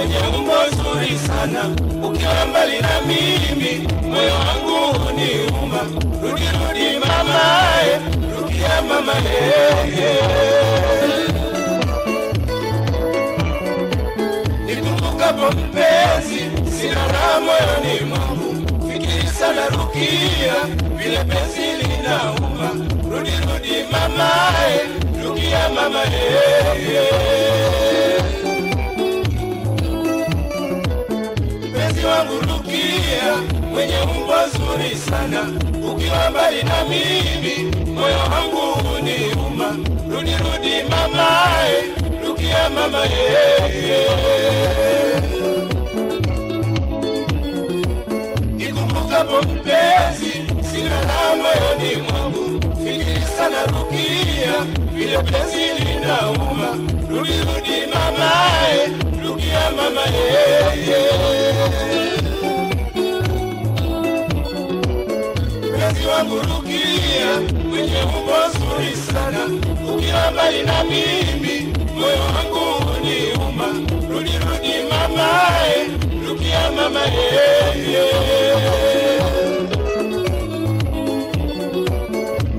mwenye umbo zuri sana, ukiwa mbali na mimi moyo wangu huniuma. Rudi rudi mama, eh, rudia mama eh, eh. Nikumbukapo mpenzi, sina raha moyoni mwangu, fikiri sana Rukia, vile penzi linauma. Rudi rudi mama, eh, Rukia mama eh, umbo zuri sana, ukiwa mbali na mimi moyo wangu huniuma. Rudi rudi mama, Rukia mama eh. Nikumbukapo mpenzi, sina moyoni mwangu, fikiri sana Rukia, vile Rukia mama eh, wangu Rukia, mwenye umbo zuri sana, ukiwa mbali na mimi moyo wangu uniuma. Rudi rudi mama, eh, Rukia mama eh, yeah,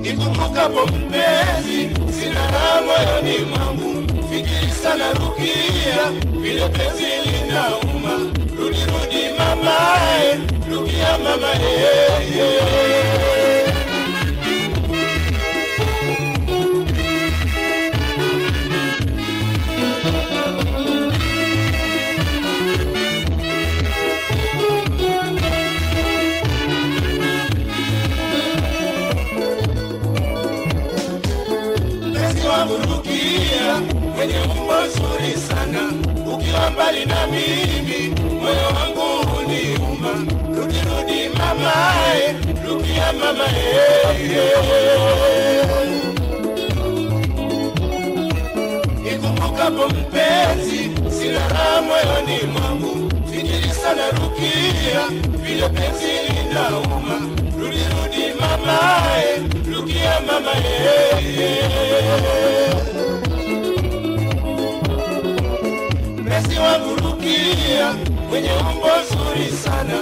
Nikumbukapo mpenzi, sina raha moyoni mwangu, fikiri sana Rukia, vile penzi linauma. Rudi rudi mama, eh, Rukia mama eh, eh. Mimi moyo wangu uniuma, Rudi rudi mama, eh, Rukia mama eh. Nikumbukapo mpenzi, sina raha moyoni mwangu, fikiri sana Rukia, vile penzi linauma. Rudi rudi mama, eh, Rukia mama kwenye mwenye umbo zuri sana,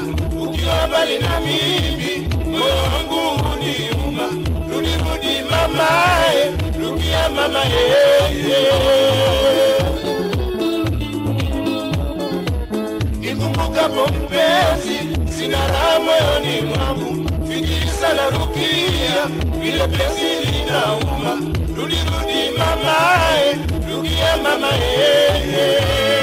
ukiwa mbali na mimi moyo wangu huniuma. Rudi rudi mama, eh, Rukia mama eh. Nikumbukapo mpenzi, sina raha moyoni mwangu, fikiri sana Rukia, vile penzi linauma. Rudi rudi mama, eh, Rukia mama eh,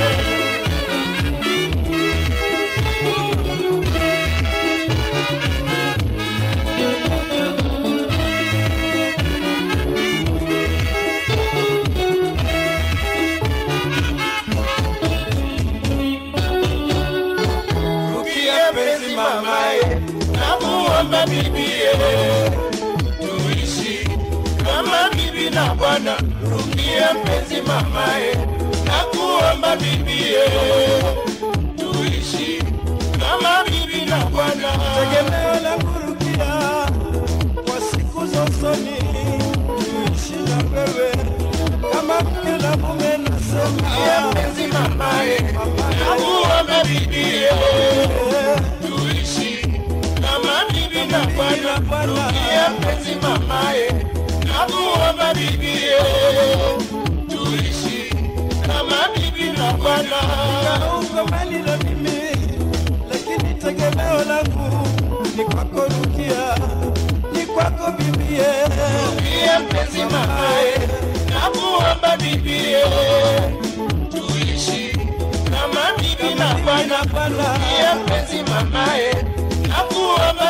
namuomba bibie, tuishi kama bibi na bwana. Rukia mpenzi mamae, nakuomba bibie, tuishi kama bibi na bwana. tegemeo la kurukia kwa siku za usoni, tuishi na wewe kama mke na mume, nasema mpenzi mamae, nakuomba bibie, bwana. mpenzi mamaye, mamae, nakuomba bibie, tuishi kama bibi na bwana. uko mbali na mimi, lakini tegemeo langu ni kwako Rukia, ni kwako bibie, Rukia mpenzi mamaye, nakuomba bibie, tuishi kama bibi na bwana. Rukia mpenzi nakuomba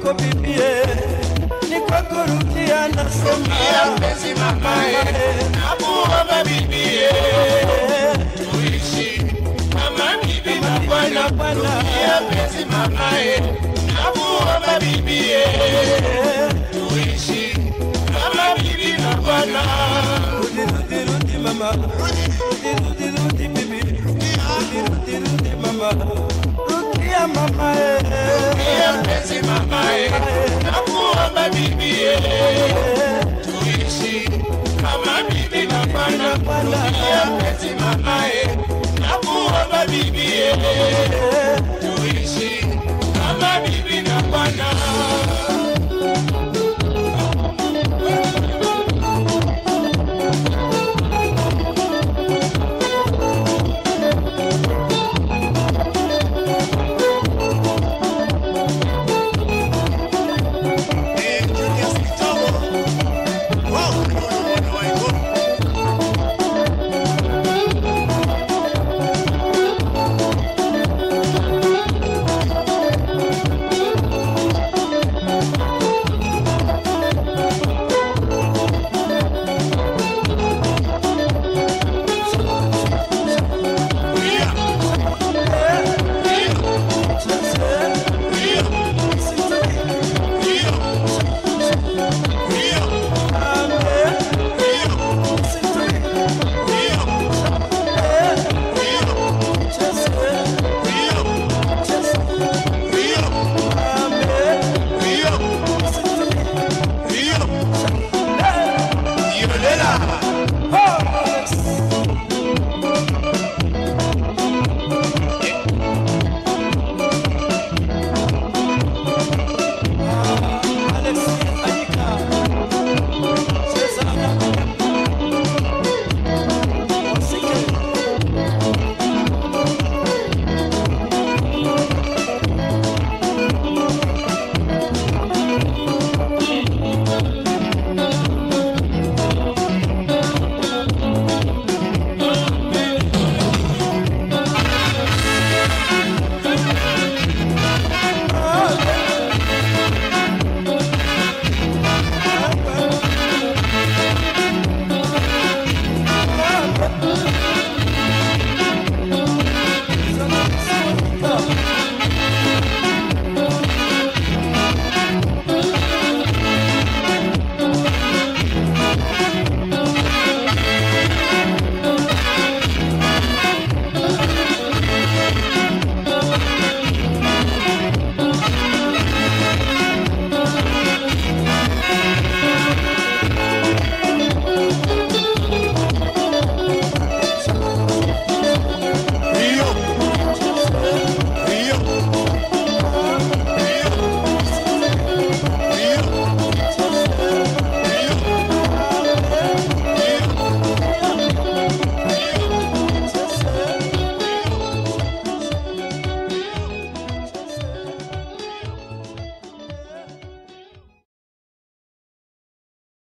kwako bibie, ni kwako Rukia mpenzi mamae, nakuomba bibie, tuishi kama bibi na bwana. Rukia mpenzi mamae, nakuomba bibie, tuishi kama bibi na bwana. Rudi, rudi, rudi mama, rudi, rudi, rudi bibi, rudi, rudi, rudi mama, mama eh.